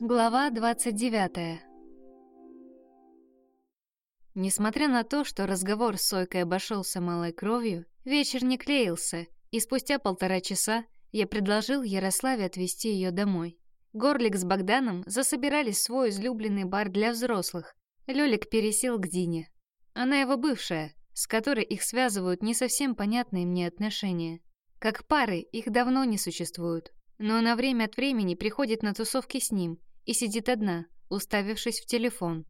Глава 29 Несмотря на то, что разговор с Сойкой обошелся малой кровью, вечер не клеился, и спустя полтора часа я предложил Ярославе отвезти ее домой. Горлик с Богданом засобирались свой излюбленный бар для взрослых. Лёлик пересел к Дине. Она его бывшая, с которой их связывают не совсем понятные мне отношения. Как пары их давно не существует. Но она время от времени приходит на тусовки с ним и сидит одна, уставившись в телефон.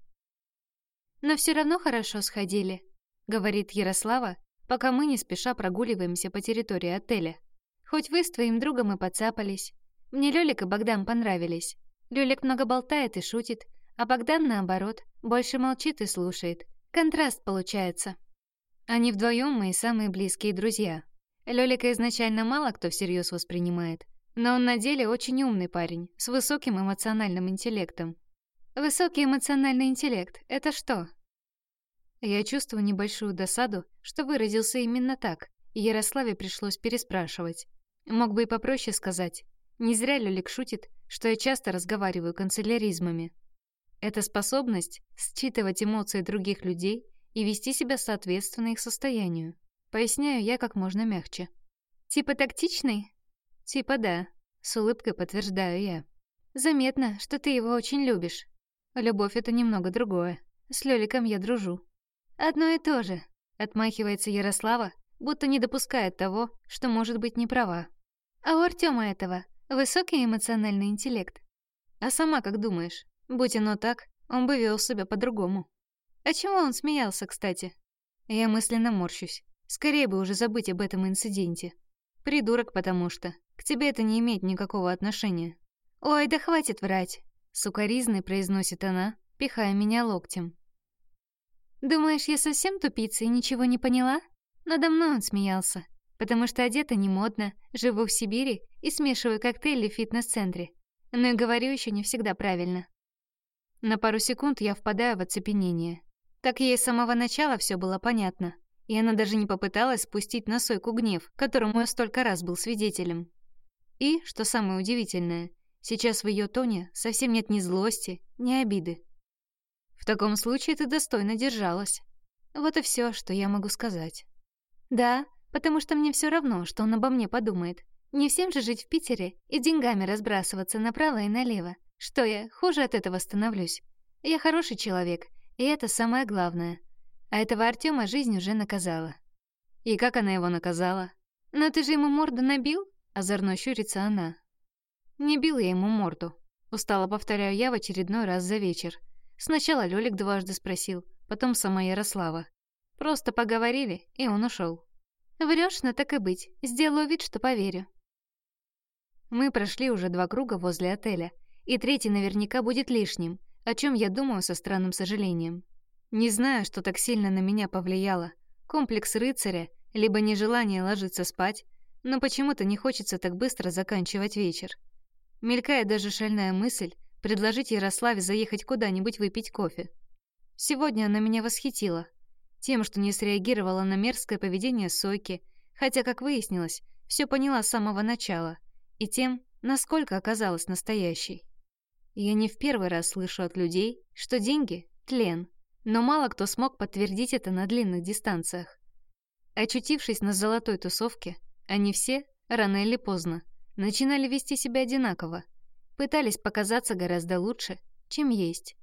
«Но все равно хорошо сходили», — говорит Ярослава, пока мы не спеша прогуливаемся по территории отеля. «Хоть вы с твоим другом и подцапались. Мне Лёлик и Богдан понравились. Лёлик много болтает и шутит, а Богдан, наоборот, больше молчит и слушает. Контраст получается. Они вдвоем мои самые близкие друзья. Лёлика изначально мало кто всерьез воспринимает, но он на деле очень умный парень, с высоким эмоциональным интеллектом. Высокий эмоциональный интеллект — это что? Я чувствую небольшую досаду, что выразился именно так, и Ярославе пришлось переспрашивать. Мог бы и попроще сказать. Не зря Лёлик шутит, что я часто разговариваю канцеляризмами. Это способность считывать эмоции других людей и вести себя соответственно их состоянию. Поясняю я как можно мягче. Типа тактичный? Типа да, с улыбкой подтверждаю я. Заметно, что ты его очень любишь. Любовь — это немного другое. С Лёликом я дружу. Одно и то же. Отмахивается Ярослава, будто не допускает того, что может быть не права. А у Артёма этого Высокий эмоциональный интеллект. А сама как думаешь? Будь оно так, он бы вел себя по-другому. А чего он смеялся, кстати? Я мысленно морщусь. Скорее бы уже забыть об этом инциденте. Придурок, потому что. К тебе это не имеет никакого отношения. Ой, да хватит врать. Сукаризной произносит она, пихая меня локтем. Думаешь, я совсем тупица и ничего не поняла? Надо мной он смеялся потому что одета не модно, живу в Сибири и смешиваю коктейли в фитнес-центре. Но и говорю еще не всегда правильно. На пару секунд я впадаю в оцепенение. Так ей с самого начала все было понятно, и она даже не попыталась спустить на Сойку гнев, которому я столько раз был свидетелем. И, что самое удивительное, сейчас в ее тоне совсем нет ни злости, ни обиды. В таком случае ты достойно держалась. Вот и все, что я могу сказать. Да, потому что мне все равно, что он обо мне подумает. Не всем же жить в Питере и деньгами разбрасываться направо и налево. Что я, хуже от этого становлюсь? Я хороший человек, и это самое главное. А этого Артема жизнь уже наказала. И как она его наказала? «Но ты же ему морду набил?» — озорно щурится она. «Не бил я ему морду», — устало повторяю я в очередной раз за вечер. Сначала Лёлик дважды спросил, потом сама Ярослава. Просто поговорили, и он ушел. Врешь, но так и быть. Сделаю вид, что поверю. Мы прошли уже два круга возле отеля, и третий наверняка будет лишним, о чем я думаю со странным сожалением. Не знаю, что так сильно на меня повлияло. Комплекс рыцаря, либо нежелание ложиться спать, но почему-то не хочется так быстро заканчивать вечер. Мелькает даже шальная мысль предложить Ярославе заехать куда-нибудь выпить кофе. Сегодня она меня восхитила. Тем, что не среагировала на мерзкое поведение Сойки, хотя, как выяснилось, все поняла с самого начала, и тем, насколько оказалась настоящей. Я не в первый раз слышу от людей, что деньги — тлен, но мало кто смог подтвердить это на длинных дистанциях. Очутившись на золотой тусовке, они все, рано или поздно, начинали вести себя одинаково, пытались показаться гораздо лучше, чем есть.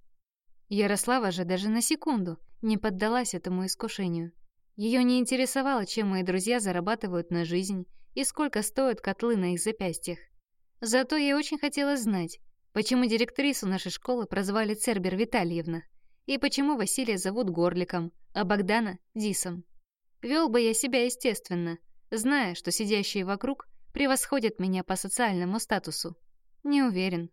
Ярослава же даже на секунду не поддалась этому искушению. Ее не интересовало, чем мои друзья зарабатывают на жизнь и сколько стоят котлы на их запястьях. Зато ей очень хотелось знать, почему директрису нашей школы прозвали Цербер Витальевна, и почему Василия зовут Горликом, а Богдана — Дисом. Вел бы я себя естественно, зная, что сидящие вокруг превосходят меня по социальному статусу. Не уверен.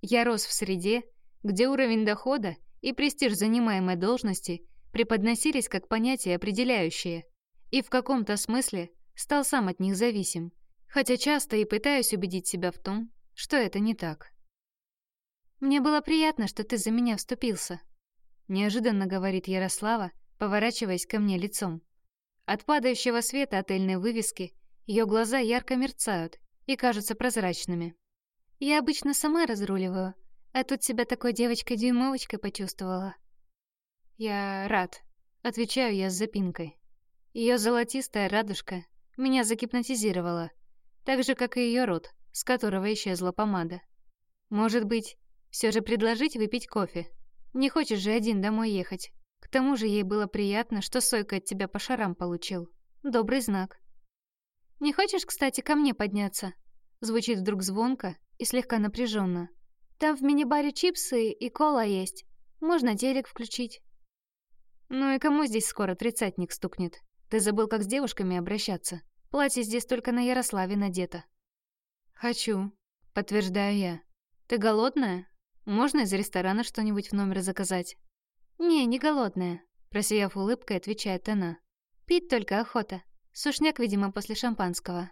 Я рос в среде, где уровень дохода и престиж занимаемой должности преподносились как понятия определяющие, и в каком-то смысле стал сам от них зависим, хотя часто и пытаюсь убедить себя в том, что это не так. «Мне было приятно, что ты за меня вступился», — неожиданно говорит Ярослава, поворачиваясь ко мне лицом. От падающего света отельной вывески ее глаза ярко мерцают и кажутся прозрачными. «Я обычно сама разруливаю, А тут себя такой девочкой-дюймовочкой почувствовала. Я рад. Отвечаю я с запинкой. Ее золотистая радужка меня загипнотизировала, так же, как и ее рот, с которого исчезла помада. Может быть, все же предложить выпить кофе? Не хочешь же один домой ехать? К тому же ей было приятно, что Сойка от тебя по шарам получил. Добрый знак. «Не хочешь, кстати, ко мне подняться?» Звучит вдруг звонко и слегка напряженно. «Там в мини-баре чипсы и кола есть. Можно телек включить». «Ну и кому здесь скоро тридцатник стукнет? Ты забыл, как с девушками обращаться. Платье здесь только на Ярославе надето». «Хочу», — подтверждаю я. «Ты голодная? Можно из ресторана что-нибудь в номер заказать?» «Не, не голодная», — просияв улыбкой, отвечает она. «Пить только охота. Сушняк, видимо, после шампанского».